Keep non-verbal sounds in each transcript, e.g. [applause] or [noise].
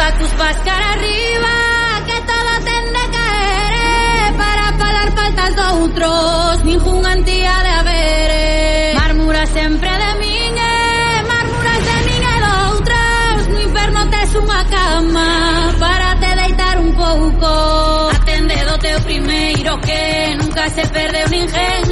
gatos pas cara arriba que todo ten de caer para pagar faltas otros ningún antía de haber mármura sempre de miña mármuras de miña e otros no inferno tes unha cama para te deitar un pouco atendedote teu primeiro que nunca se perdeu ninguén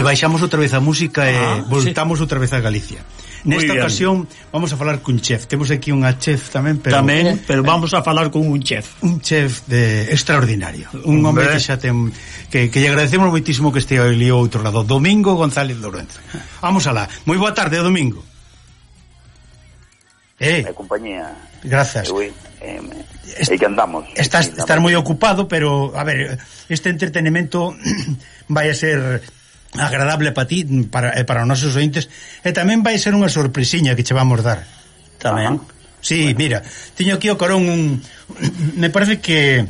Entón, baixamos outra vez a música ah, e voltamos sí. outra vez a Galicia. Nesta ocasión vamos a falar cun chef. Temos aquí unha chef tamén, pero tamén, eh, pero vamos a falar con un chef. Un chef de extraordinario, un hombre que xa ten que, que lle agradecemos moitísimo que estea ali outro lado, Domingo González Lorenzo. Vamos alá. Moi boa tarde, Domingo. Eh, a compañía. Grazas. Eh, Eu, eh, Est que andamos. Estás, estás moi ocupado, pero a ver, este entretenimento [clears throat] vai a ser agradable para ti para, e para os nosos ointes e tamén vai ser unha sorpresiña que che vamos dar tamén si, Sí, bueno. mira, tiño aquí o corón un me parece que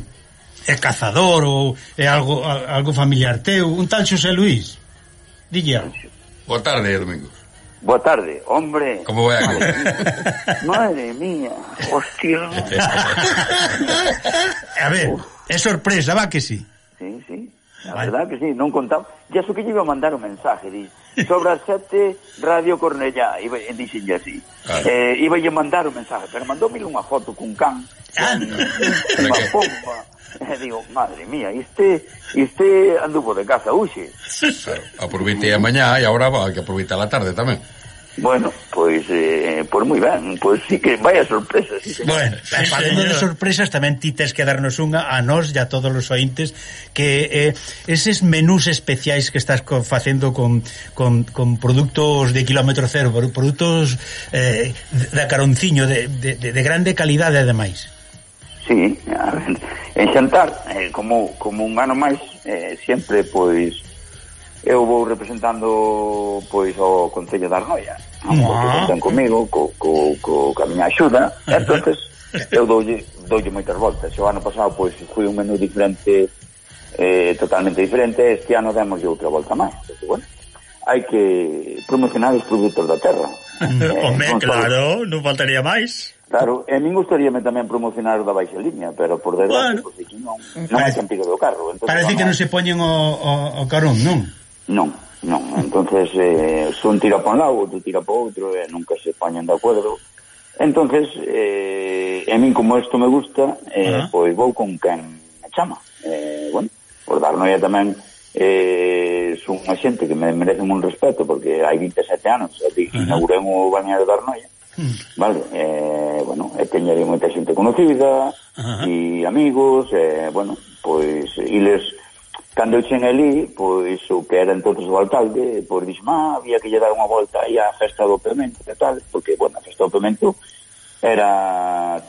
é cazador ou é algo algo familiar teu, un tal Xosé Luís. Dille algo. Boa tarde, Domingos. Boa tarde, hombre. Como vai a cousa? [laughs] madre mía, hostia. [laughs] a ver, é sorpresa, va que sí. Sí, sí. A verdade que sí, non contaba. E aso que lle iba a mandar un mensaje, di, sobre as sete, Radio Cornellá, iba, e dixen así. Claro. Eh, iba a mandar un mensaje, pero mandoume unha foto cun can, ah, con, unha pompa. E digo, madre mía, este, este anduvo de casa, uxe. Claro, a mañá e agora va, que aproveitar a tarde tamén. Bueno, pois eh, pois moi ben, pois sí que vai a sorpresa, sí, señor. Bueno, falando de sorpresas tamén ti tes que darnos unha a nós e a todos os ointes que eh, eses menús especiais que estás co, facendo con, con, con produtos de kilómetro cero, produtos eh, da caronciño de, de, de grande calidade ademais. Sí, a ver, en xantar, eh, como, como un ano máis, eh, sempre, pois, eu vou representando pois o Concello de Argoia ah. están comigo co, co, co, co a miña axuda. [laughs] Entonces eu doulle, doulle moitas voltas. O ano pasado pois foi un menú diferente eh, totalmente diferente. Este ano demos outra volta máis. Bueno, hai que promocionar os produtos da terra. [laughs] Eh, Home, claro, non faltaría máis. Claro, e min gustaríame tamén promocionar o da baixa liña, pero por desgracia, bueno, pois, pues, non, non parece, hai sentido do carro. Entonces, parece que non se poñen o, o, o carón, non? Non, non. entonces [laughs] eh, un tira para un lado, outro tira para outro, e eh, nunca se poñen de acuerdo. entonces eh, a min como isto me gusta, eh, uh -huh. pois vou con quen me chama. Eh, bueno, por dar noia tamén eh, son unha xente que me merece un respeto porque hai 27 anos ti, uh -huh. o baño de Arnoia vale, eh, bueno e aí moita xente conocida e amigos eh, bueno, pois iles Cando eu cheguei ali, pois o que era entonces o alcalde, pois dixo, ah, había que lle dar unha volta aí á festa do Pemento, que tal, porque, bueno, a festa do Pemento era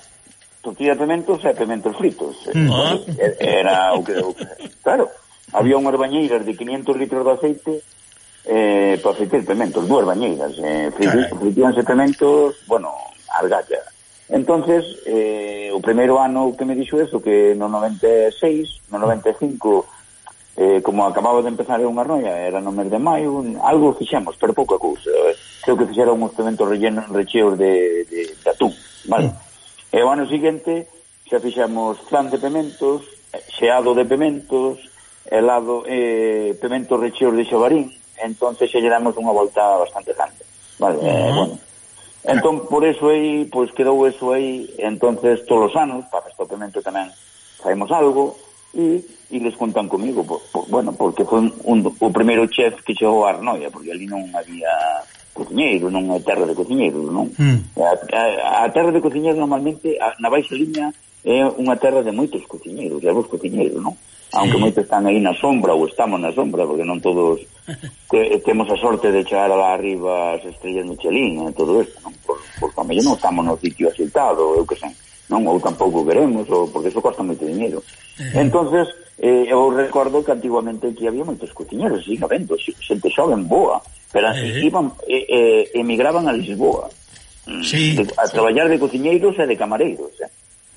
tortilla de pementos e pementos fritos. Ah. Era o que, o que... Claro, había unhas bañeiras de 500 litros de aceite eh, para fritir pementos, dúas bañeiras. Eh, fritíanse pementos, bueno, al entonces eh, o primeiro ano que me dixo eso, que no 96, no 95 eh, como acababa de empezar unha roña, era no mes de maio, un, algo fixemos, pero pouca cousa. Eh. Creo que fixeron uns pementos rellenos recheos de, de, de atún, vale? Mm. E o ano seguinte xa fixemos flan de pementos, xeado de pementos, helado, eh, pementos recheos de xabarín, entonces xa lle damos unha volta bastante grande, vale? Mm. Eh, mm-hmm. bueno. Entón, por eso aí, pois quedou eso aí, entonces todos os anos, para festa pemento tamén, saímos algo, e e les contan comigo, por, por, bueno, porque foi un, un, o primeiro chef que chegou a Arnoia, porque ali non había cociñeiro, non é terra de cociñeiro, non? Mm. A, a, a terra de cociñeiro normalmente, a, na baixa liña, é unha terra de moitos cociñeiros, de vos cociñeiros, non? Sí. Aunque moitos están aí na sombra ou estamos na sombra, porque non todos [laughs] te, temos a sorte de chegar lá arriba as estrellas Michelin e todo isto, non? Por, porque a mellor non estamos no sitio axeitado, eu que sei, non? Ou tampouco queremos, ou, porque iso costa moito dinheiro. Uh -huh. entonces eh, eu recordo que antiguamente aquí había moitos cociñeros, siga vendo, xente xoven boa, pero eh. iban, eh, eh, emigraban a Lisboa mm, sí. de, a traballar de cociñeiros e de camareiros, eh.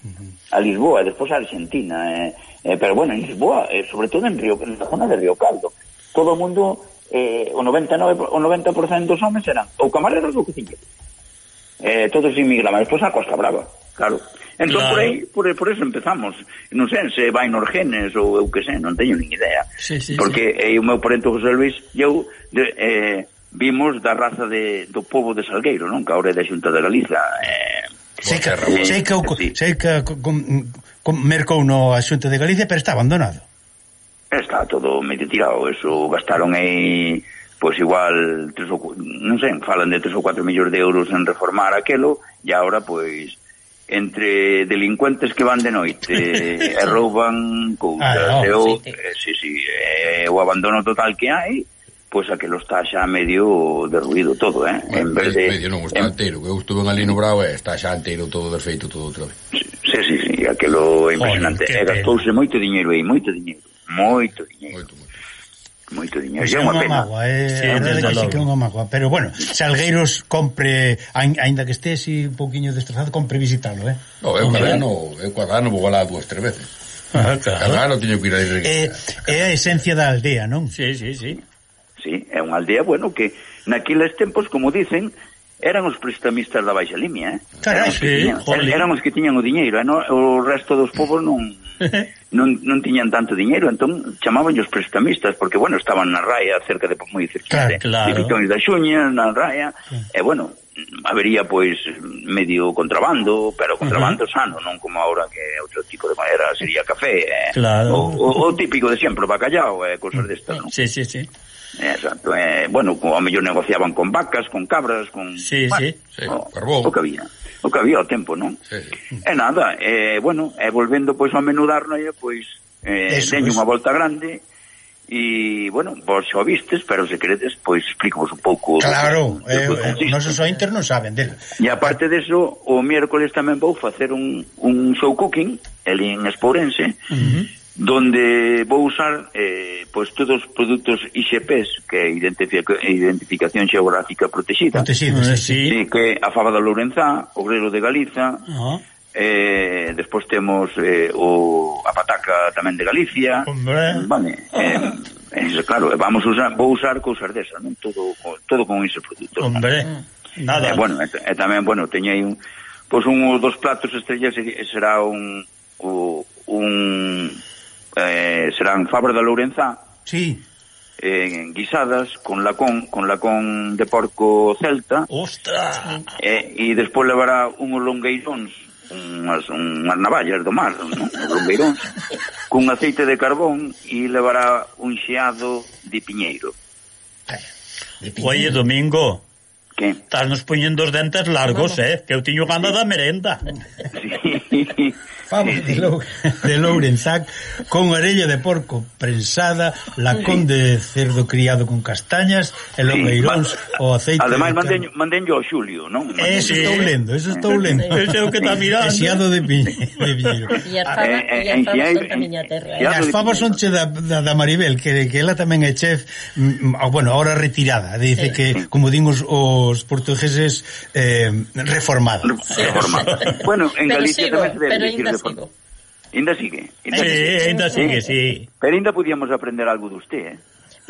Uh -huh. a Lisboa, e despois a Argentina, eh, eh, pero bueno, en Lisboa, eh, sobre todo en, Río, en la zona de Río Caldo, todo o mundo, eh, o 99, o 90% dos homens eran ou camareiros ou cociñeiros. Eh, todos emigraban, despois a Costa Brava, claro. Entón, claro. por, aí, por, por eso empezamos. Non sei se vai nos genes ou eu que sei, non teño nin idea. Sí, sí, Porque sí. Eh, o meu parente José Luis e eu de, eh, vimos da raza de, do povo de Salgueiro, non? Que ahora é da Xunta de Galiza. Eh, sei que, sei que, sí. sei que com, com, mercou no a Xunta de Galicia, pero está abandonado. Está todo medio tirado, eso gastaron aí pois igual tres ou, non sei, falan de 3 ou 4 millóns de euros en reformar aquelo e agora pois entre delincuentes que van de noite [laughs] e rouban cousas ah, no, eu, sí, sí. Eh, sí, sí, eh, o abandono total que hai pois a que lo está xa medio derruído todo, eh? Bueno, en vez de... Medio non, está en... eu estuve en Alino Bravo e está xa inteiro todo desfeito, todo outra vez. Sí, sí, sí, aquelo é impresionante. Joder, e gastouse moito diñeiro aí, moito diñeiro, moito diñeiro. Moito, moito moito diñeiro. É unha pena. Magua, eh? sí, a verdade que sí que é unha magua, pero bueno, Salgueiros compre aínda que estese un pouquiño destrozado, compre visitalo, eh. No, eu cada ano, eu cada ano vou alá dúas, tres veces. Ah, claro. Cada ano teño que ir a eh, ir. É, é a esencia da aldea, non? Sí, sí, sí. Sí, é unha aldea, bueno, que naquiles tempos, como dicen, eran os prestamistas da Baixa Limia, eh? Carai, eran, os que sí, tiñan, eran os que tiñan o diñeiro, eh? no, o resto dos povos non [laughs] non, non tiñan tanto diñeiro, entón chamaban os prestamistas, porque, bueno, estaban na raia, cerca de, moi cerca ah, de, claro. de Pitões da Xuña, na raia, sí. e, bueno, habería, pois, medio contrabando, pero contrabando uh -huh. sano, non como ahora que outro tipo de maneira sería café, eh? claro. o, o, o típico de sempre, bacallao, e eh, cosas destas, non? Sí, sí, sí. Exacto, eh, bueno, ao mellor negociaban con vacas, con cabras, con... Sí, bueno, sí, sí. O, carbón. o que había o que había o tempo, non? Sí. E nada, eh, bueno, e eh, volvendo pois a ao menú da Arnoia, pois eh, eso, unha volta grande e, bueno, vos xa vistes, pero se queredes, pois explico un pouco. Claro, eh de, de, eh, nosos ointes non saben del. E aparte deso, o miércoles tamén vou facer un, un show cooking, el en Espourense, uh -huh donde vou usar eh, pois todos os produtos IGPs que é identifica, identificación xeográfica protegida, protegida eh, sí. Sí, que a fava da Lourenzá, o grelo de Galiza uh -huh. eh, despois temos eh, o, a pataca tamén de Galicia Hombre. vale, eh, eh, claro, eh, vamos usar, vou usar cousas desas, non? Todo, todo con ese produto Hombre, eh, nada. Eh, bueno, e, e tamén, bueno, teñei un pois un dos platos estrellas eh, será un, o, un eh, serán Fabra da Lourenzá, sí. eh, guisadas con lacón, con lacón de porco celta. Ostra! Eh, e despois levará unhos longueiróns, unhas, unhas navallas do mar, non? longueiróns, [laughs] cun aceite de carbón e levará un xeado de piñeiro. Eh, Oye, Domingo, Que? Estás nos poñendo os dentes largos, eh? Que eu tiño gana da merenda. Sí fama eh, de, Lou, de Lourenzac con orella de porco prensada, lacón de cerdo criado con castañas e los sí, o aceite Ademais, manden yo a Xulio, non? Eso sí. estou lendo, eso estou lendo. Ese é o que está mirando. ¿eh? Esiado de piñe, [laughs] de piñeiro. E as fabas, e as fabas son da miña terra. ¿eh? E as son che da, da, da Maribel, que, que ela tamén é chef, mm, mm, ah, bueno, ahora retirada. Dice sí. que, como din os, os portugueses, eh, reformada. Reformada. [laughs] bueno, en pero Galicia sigo, tamén se debe pero ainda sigo. Ainda sigue. Ainda Sí, sigue. ainda sigue, sí. Pero ainda podíamos aprender algo de usted, eh?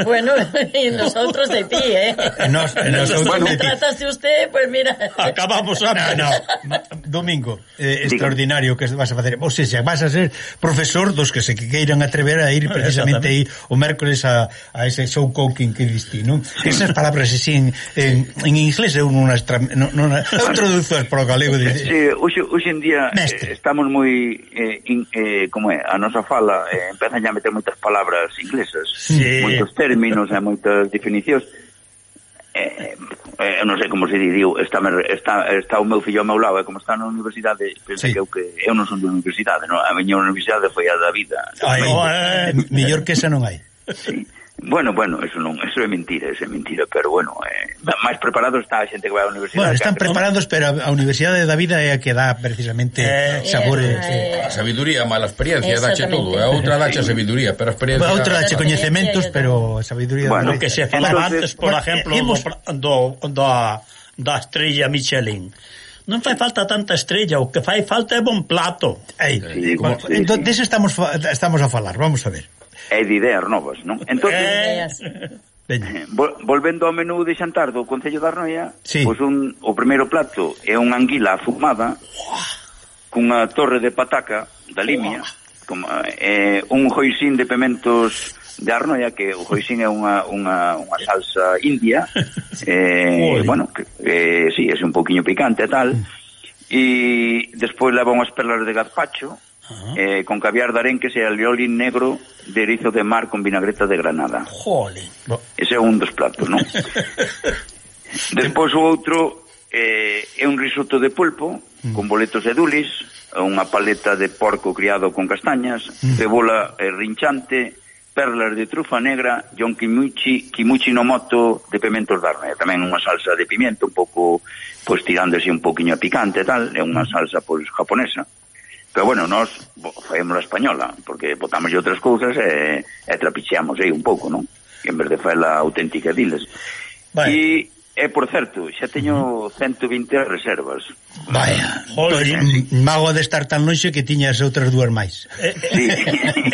Bueno, [laughs] y nosotros de ti, ¿eh? Nos, nosotros bueno, me trataste usted, pues mira... Acabamos a... No, no. Domingo, eh, extraordinario que vas a facer. O sea, vas a ser profesor dos que se queiran atrever a ir precisamente aí o mércoles a, a ese show cooking que diste, non? Esas palabras así en, en, en inglés eu non as... Non, non, eu traduzo para o galego. De... Sí, hoxe, hoxe en día eh, Mestre. estamos moi... Eh, in, eh, como é? A nosa fala eh, empezan a meter moitas palabras inglesas. Sí. Moitos términos e moitas definicións eh, eh, non sei como se diu, está, está, está o meu fillo ao meu lado, e como está na universidade, pensei sí. que eu que eu non son de universidade, non? a miña universidade foi a da vida. Ai, oh, eh, mellor que esa non hai. Sí. Bueno, bueno, eso non, eso é mentira, eso é mentira, pero bueno, eh, máis preparado está a xente que vai á universidade. Bueno, están preparados, pero a Universidade da Vida é a que dá precisamente eh, sabores. Eh, eh, a sabiduría, a mala experiencia, dache todo, eh, a outra dache a sabiduría, pero a experiencia... A outra dache coñecementos, pero a sabiduría... Bueno, que se falaba entonces, antes, por exemplo, imos... Eh, do, da, da estrella Michelin non fai falta tanta estrella, o que fai falta é bon plato. Ei, sí, como, sí, entón, sí. estamos estamos a falar, vamos a ver é de ideas novas, non? Entón, eh, eh, eh volvendo ao menú de xantar do Concello da Arnoia, sí. pois un, o primeiro plato é unha anguila afumada cunha torre de pataca da limia, como, eh, un joixín de pementos de Arnoia que o hoisin é unha, unha, unha salsa india [laughs] eh, bueno, que, eh, sí, é un pouquiño picante e tal e despois leva unhas perlas de gazpacho Eh, con caviar de arenques e alioli negro de erizo de mar con vinagreta de granada. Jolín. Ese é un dos platos, non? [laughs] Despois o outro eh, é un risoto de pulpo mm. con boletos de dulis, unha paleta de porco criado con castañas, mm. cebola eh, rinchante, perlas de trufa negra e un kimuchi, kimuchi no moto de pimentos de arne. Tamén unha salsa de pimiento, un pouco, pois, pues, tirándose un poquinho a picante e tal, é unha mm. salsa, pois, pues, japonesa. Pero bueno, nós faemos a española, porque botamos outras cousas e, e trapicheamos aí un pouco, non? En vez de faela auténtica diles. Vale. E, e, por certo, xa teño 120 reservas. Vaya, Joder. mago de estar tan lonxe que tiñas outras dúas máis. Eh, eh, sí.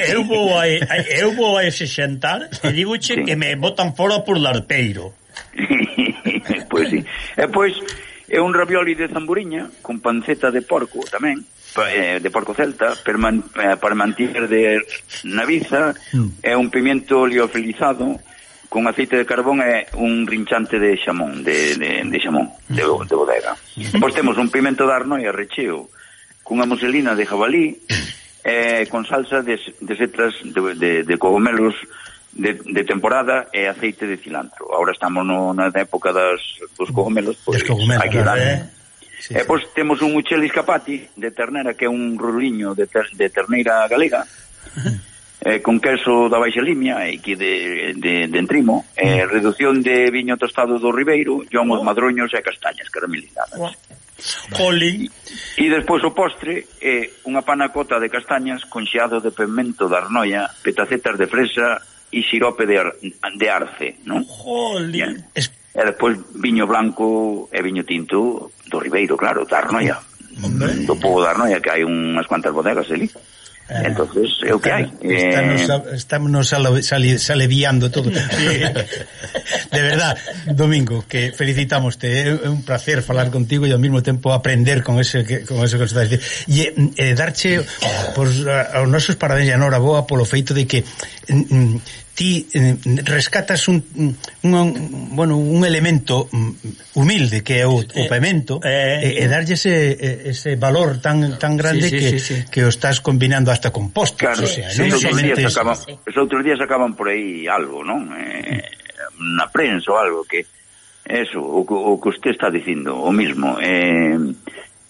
[laughs] eu vou a, eu vou a ese xantar e digoche sí. que me botan fora por larpeiro. [laughs] pois sí. E pois, é un ravioli de zamburiña con panceta de porco tamén Eh, de porco celta eh, para manter de naviza mm. é un pimiento liofilizado con aceite de carbón e un rinchante de xamón de, de, de xamón de, de bodega pois temos un pimento de arno e arrecheo cunha muselina de jabalí eh, con salsa de, de setras de, de, de cogomelos de, de temporada e aceite de cilantro. Ahora estamos no, na época das, dos cogumelos, pois, pues, cogumelos, hai que dar... Eh? eh. Sí, e pois temos un uchel escapati de ternera, que é un ruliño de, ter, de terneira galega, eh, con queso da Baixa Limia e que de, de, de entrimo, eh, reducción de viño tostado do Ribeiro, e oh. madroños e castañas caramelizadas. Oh. Jolín. E despois o postre é eh, unha panacota de castañas con xeado de pemento de arnoia, petacetas de fresa e xirope de, ar, de arce, non? Jolín. Es, E despois viño blanco e viño tinto do Ribeiro, claro, da Arnoia. Hombre. Do povo da Arnoia, que hai unhas cuantas bodegas ali. Eh, entonces é o que hai estamos eh... sale, saleviando todo [laughs] de verdad Domingo que felicitamoste. é un placer falar contigo e ao mesmo tempo aprender con ese que, con ese que estás dicindo e, e darche pois, pues, aos nosos parabéns e boa polo feito de que mm, mm ti eh, rescatas un, un, un, bueno, un elemento mm, humilde que é o, o pemento eh, eh, e, e eh. darlle ese, ese valor tan tan grande sí, sí, que, sí, sí. que o estás combinando hasta con postres claro, o sea, sí, non sí, solamente días acaban, sí. os outros días acaban por aí algo non eh, na prensa ou algo que eso, o, o que usted está dicindo o mismo eh,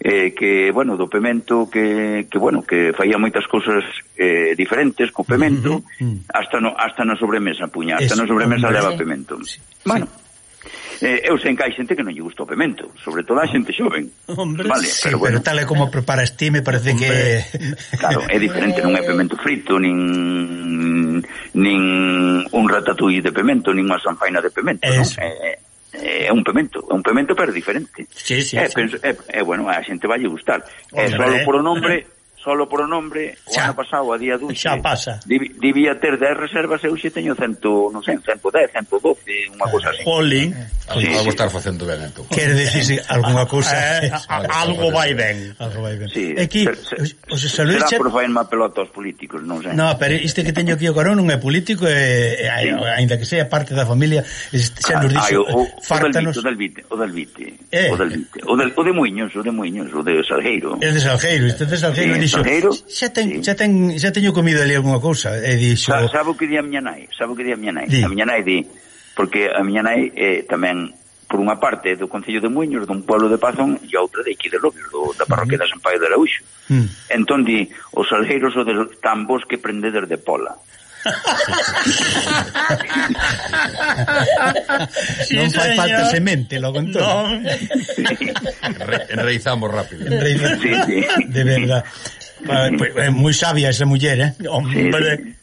eh, que, bueno, do pemento que, que bueno, que faía moitas cousas eh, diferentes co pemento, uh -huh, hasta no, hasta na sobremesa puña, hasta Eso, na sobremesa hombre, leva sí. pemento. Sí, bueno, sí. Eh, eu sei que hai xente que non lle gusta o pemento, sobre todo a xente xoven. Hombre, vale, sí, pero, bueno. pero tal e como preparas ti, me parece Hombre, que... [laughs] Claro, é diferente, non é pemento frito, nin, nin un ratatouille de pemento, nin unha sanfaina de pemento, Eso. non? É, Eh, é un pemento, é un pemento pero diferente. Sí, sí, é, sí. Penso, é, é bueno, a xente vai gustar. É solo por o nombre [laughs] solo por o nombre, o xa. ano pasado, a día dulce, xa pasa. Debía ter 10 reservas, eu xe teño 100, non sei, 110, 112, unha cosa así. Jolín. Algo sí, estar facendo ben, entón. Quer dicir, sí, alguna cousa... [laughs] Eh, algo vai ben. Algo vai ben. Sí, é que, os, os saludos... Será por faen má pelota aos políticos, non sei. No, pero isto que teño aquí o carón non é político, é, é, sí. ainda que sea parte da familia, xa nos ah, dixo... o, fartanos... o del vite, o del vite, eh. o del vite, o, del, o de Muiños, o de Muiños, o de Salgueiro. É de Salgueiro, isto é de Salgueiro, sí dixo, xa, ten, sí. xa, ten, xa teño comido ali alguna cousa, e dixo... Sa, sabo que di a miña nai, sabo que di a miña nai. Di. A miña nai di, porque a miña nai eh, tamén por unha parte do Concello de Muños, dun pueblo de Pazón, e outra de aquí de Lobios, do, da parroquia uh -huh. de San Paio de Lauxo. Uh -huh. Entón di, os algeiros o de tan vos que prendedes de pola. [laughs] sí, non fai falta semente, logo entón. Non. [laughs] enraizamos rápido. Enreizamos. Sí, sí. De verdad. Eh, pa- pues, é eh, moi sabia esa muller, eh? Hombre,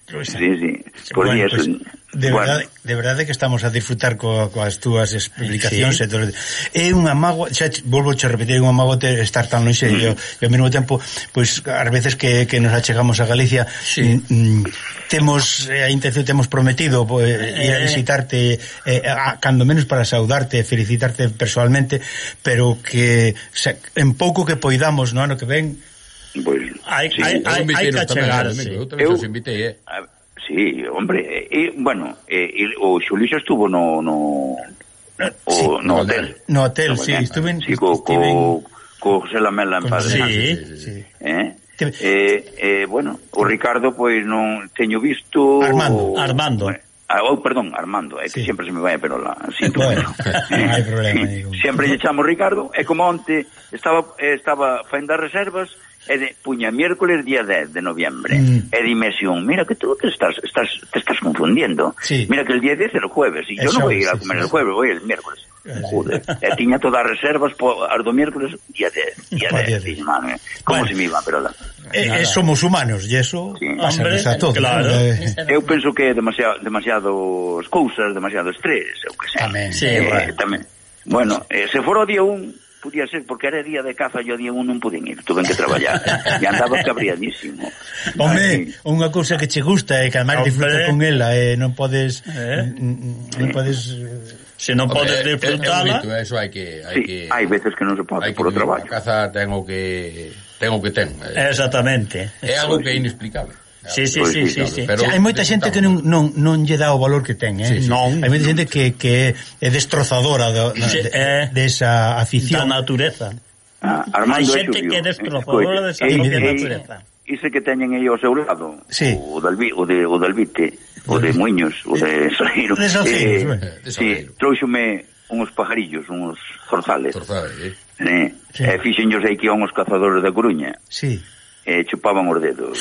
sí, sí. sí, sí. Eh, Por bueno, pues, de, bueno. verdade, de verdade que estamos a disfrutar co, coas túas explicacións sí. e todo. É unha mágoa, xa volvo a repetir, é unha mágoa te estar tan longe mm. e, e ao mesmo tempo, pois ás veces que, que nos achegamos a Galicia sí. mm, temos eh, a intención temos prometido pues, eh, ir a visitarte eh, a, cando menos para saudarte, felicitarte personalmente, pero que xa, en pouco que poidamos no ano que ven Pois, hai, sí. hai, hai, hai que achegarse. Eu tamén os invitei, eh? Sí, hombre, e, bueno, eh, e, o Xulixo estuvo no no o, sí, no hotel. No hotel, no, sí, estuve en sí, co, co, co José Lamela en Padre. Sí, sí, sí. Eh? Eh, eh, bueno, o Ricardo pois non teño visto Armando, o, Armando. Ah, oh, perdón, Armando, é eh, que sí. sempre se me vai a perola. Sí, bueno, non [laughs] hai problema. Digo. Sempre lle chamo Ricardo, e como onte estaba estaba faendo as reservas, e de, puña miércoles día 10 de noviembre. Mm. E dime si un, mira que tú te estás, estás, te estás confundiendo. Sí. Mira que el día 10 é el jueves, e yo non a ir a comer sí, el jueves, voy el miércoles. Eh, Joder, e tiña todas as reservas po, as do miércoles día 10, día 10, dix, como bueno. se me iba, pero la... Eh, eh, somos humanos, e eso sí. hombre, a todos, claro. Eh. Eu penso que é demasiado, demasiados cousas, demasiado estrés, eu que sei. Tamén, sí, eh, bueno. tamén. Bueno, eh, se fora o día 1 podía ser, porque era día de caza e o día 1 non pude ir, tuve que traballar. e andaba cabreadísimo. [laughs] Home, unha cousa que che gusta e eh, que ademais disfrutas con ela, eh, non podes... Eh? Non podes... Se non podes disfrutala... É, eh, eso hai que... Hai, sí, que, hai veces que non se pode por o traballo. A caza tengo que... Tengo que ten. Eh. Exactamente. É algo que é inexplicable. Sí, sí, sí, sí, sí. Pero o sea, hai moita xente que non, non, non lle dá o valor que ten, eh? Sí, sí. Non. Hai moita xente que, que é destrozadora do, da, sí, de, eh, de esa afición. Da natureza. Ah, Armando, hai xente que é eh, destrozadora desa de eh, propia natureza. Ise que teñen aí ao seu lado, sí. o, Dalvi, o, de, o Dalvite, o de Muiños, o de Salgueiro. De Salgueiro, eh, de Salgueiro. Sí, trouxome uns pajarillos, uns zorzales. Zorzales, eh. Eh, sí. E fixenllos aí que a uns cazadores da Coruña. Sí eh, chupaban os dedos. [laughs]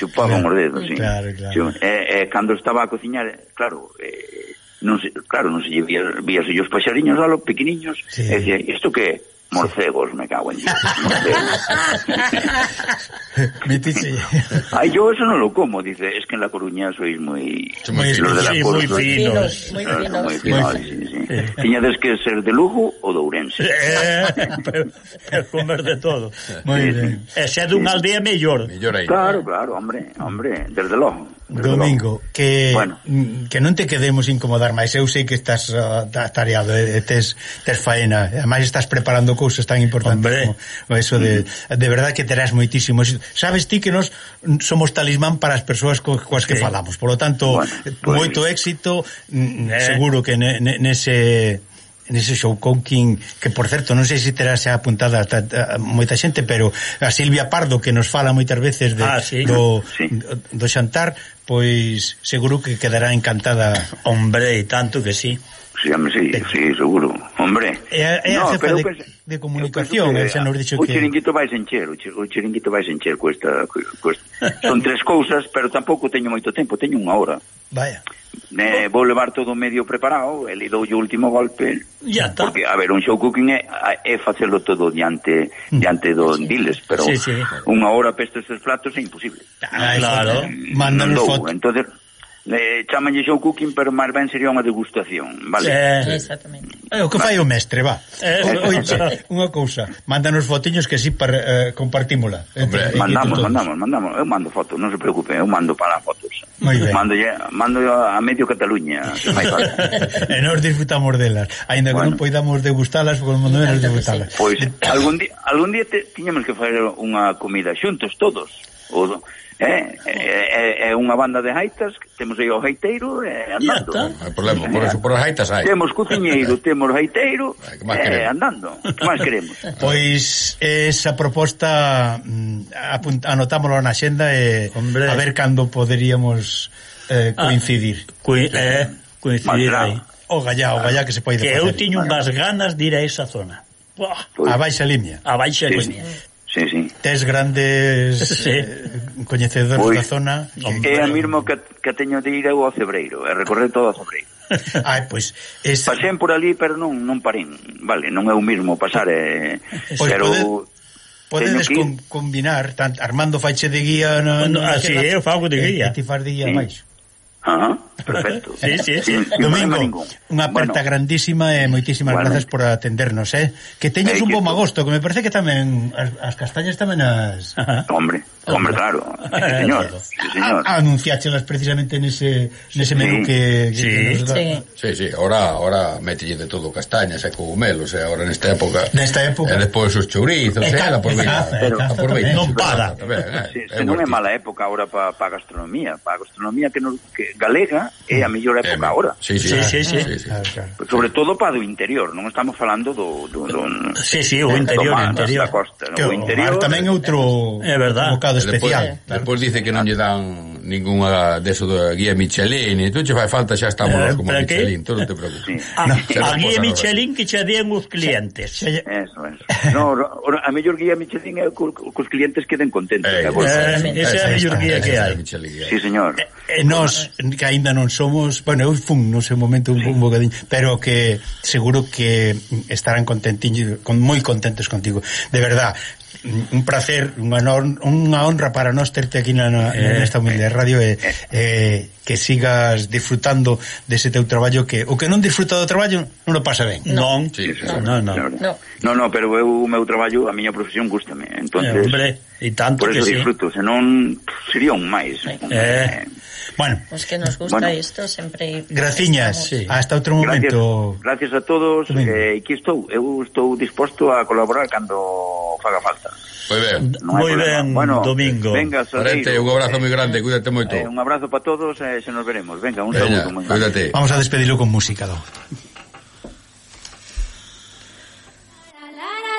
chupaban claro, os dedos, sí. Claro, claro. Eh, eh, cando estaba a cociñar, eh, claro, eh, non se, claro, non se lle vía, víase os paxariños alo, pequeniños, sí. e eh, dicía, isto que é? Morcegos, me cago en Dios. [laughs] Ay, yo eso no lo como, dice. Es que en La Coruña sois muy... Muy, los de la Coruña, muy finos. Muy finos. Finos, muy finos. Sí, sí. Tiñades que ser de Lugo ou de Ourense. Eh, pero, pero comer de todo. Muy sí, bien. Eh, sí. de un dunha aldea mellor. Mellor aí. Claro, claro, hombre, hombre, desde logo. Domingo, que bueno. que non te quedemos incomodar máis. Eu sei que estás ah, uh, tareado, eh, tes, tes faena. Además estás preparando cousas tan importantes Hombre. como eso de, de verdad que terás moitísimo. Sabes ti que nós somos talismán para as persoas co, coas que sí. falamos. Por lo tanto, bueno, pues... moito éxito, mm, eh. seguro que ne, ne, nese nese show cooking que por certo non sei se terá xa apuntada ta, ta, moita xente pero a Silvia Pardo que nos fala moitas veces de, ah, sí, do, sí. do xantar pois seguro que quedará encantada. Hombre e tanto que sí. Sí, home, sí, sí, seguro. Hombre. É, é a no, pero de, penso, de comunicación, eh, que, xa nos dixo que... O chiringuito vai encher, o, o chiringuito vai encher cuesta, cuesta. Son tres cousas, pero tampouco teño moito tempo, teño unha hora. Vaya. Me vou levar todo medio preparado, ele dou o último golpe. Ya está. Porque, a ver, un show cooking é, é facelo todo diante diante do sí. diles, pero sí, sí. unha hora para estes platos é imposible. Ah, claro, claro. mandan foto. Entonces, eh, chamanlle show cooking, pero máis ben sería unha degustación, vale? Eh, Exactamente. É eh, o que fai o mestre, va. Eh, [laughs] unha cousa, mándanos fotiños que si par, eh, compartímola. Entre, mandamos, entre mandamos, mandamos. Eu mando fotos, non se preocupe, eu mando para fotos. Mando, mando a medio Cataluña, se fai falta. e nos disfrutamos delas, aínda que bueno. non poidamos degustalas, por non menos disfrutalas. Pois, pues, algún día, algún día te, tiñamos que fazer unha comida xuntos todos. O, eh, é, é, é unha banda de haitas, temos aí o haiteiro e eh, andando. Ya está. Problema, por eso por as haitas hai. Temos cociñeiro, [laughs] temos haiteiro e eh, andando. Que máis queremos? [laughs] Pois esa proposta mm, anotámoslo na xenda e Hombre. a ver cando poderíamos eh, ah, coincidir. Ah, coi, eh, coincidir aí. O gallá, o gallá que se pode Que facer. eu tiño unhas ganas de ir a esa zona. Buah, pois. a baixa línea. A baixa sí. línea sí, sí. Tes grandes [laughs] sí. eh, coñecedores pois, da zona. É a mesmo que, que teño de ir eu ao Cebreiro, e recorrer todo ao Cebreiro. [laughs] Ai, pois, es... Pasén por ali, pero non non parín. Vale, non é o mismo pasar, eh, pois pero... Pode... Podedes con, combinar, tan, Armando faixe de guía... No, no, así, ah, eu fago de guía. E ti faz de guía sí. máis. Ah, Perfecto. sí, sí, sí. Sin, Domingo, unha aperta bueno, grandísima e moitísimas bueno. grazas por atendernos, eh? Que teñes eh, un bom tú... agosto, que me parece que tamén as, as castañas tamén as... Hombre, hombre, claro. Sí, eh, señor. Sí, señor. A, anunciáchelas precisamente nese, nese sí. menú que... que sí. Que nos... sí. sí, sí, ahora, ahora metille de todo castañas e cogumelos, e ahora nesta época... Nesta época. E despois os chourizos, e, ca, e, por e, por veina. Non para. Eh. Non é mala época ahora para pa gastronomía, para gastronomía que, nos, que galega É a mellor época eh, agora. Sí, sí, sí, sí, sí, sí. Claro, claro. Sobre todo para do interior, non estamos falando do... do, do sí, sí, o interior, do mar, interior. Costa, no? que o interior. tamén é outro é verdad. bocado especial. Depois, claro. dice que non lle dan ninguna de eso da guía Michelin, e tú che fai falta xa estamos eh, como Michelin, tú non te preocupes. A, ah, no, a guía Michelin que che den os clientes. Eso, eso. No, a mellor guía Michelin é os clientes queden contentos. Eh, eh, esa é a mellor guía que hai. Eh. Sí, señor. E, nos, que aínda non somos, bueno, eu fun no seu momento un, sí. un bocadinho, pero que seguro que estarán contentiños, con, moi contentos contigo. De verdad, un placer, unha unha honra para nós terte aquí na, na eh, nesta humilde eh, radio e eh. eh, que sigas disfrutando dese teu traballo que o que non disfruta do traballo non o pasa ben. Non, sí, sí, no, no, non, no, pero eu o meu traballo, a miña profesión gustame. Entonces, eh, hombre, E tanto Por eso que disfruto, sí. senón sería un máis. Eh, eh, bueno. Os pues que nos gusta bueno. isto sempre... Graciñas, sí. hasta outro momento. Gracias, gracias a todos. Eh, aquí estou, eu estou disposto a colaborar cando faga falta. Moi ben. No moi ben, bueno, Domingo. Venga, Sorrente, un abrazo eh, moi grande, cuídate moito. Eh, un abrazo para todos, eh, se nos veremos. Venga, un saludo moi grande. Vamos a despedilo con música, do.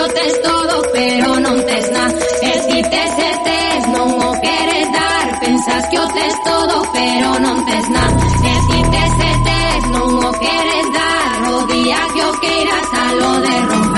yo tes todo, pero non tes na. E ti tes e tes, non o queres dar, pensas que o tes todo, pero non tes na. E ti tes e tes, non o queres dar, o día que o queiras a lo de romper.